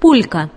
Пулька.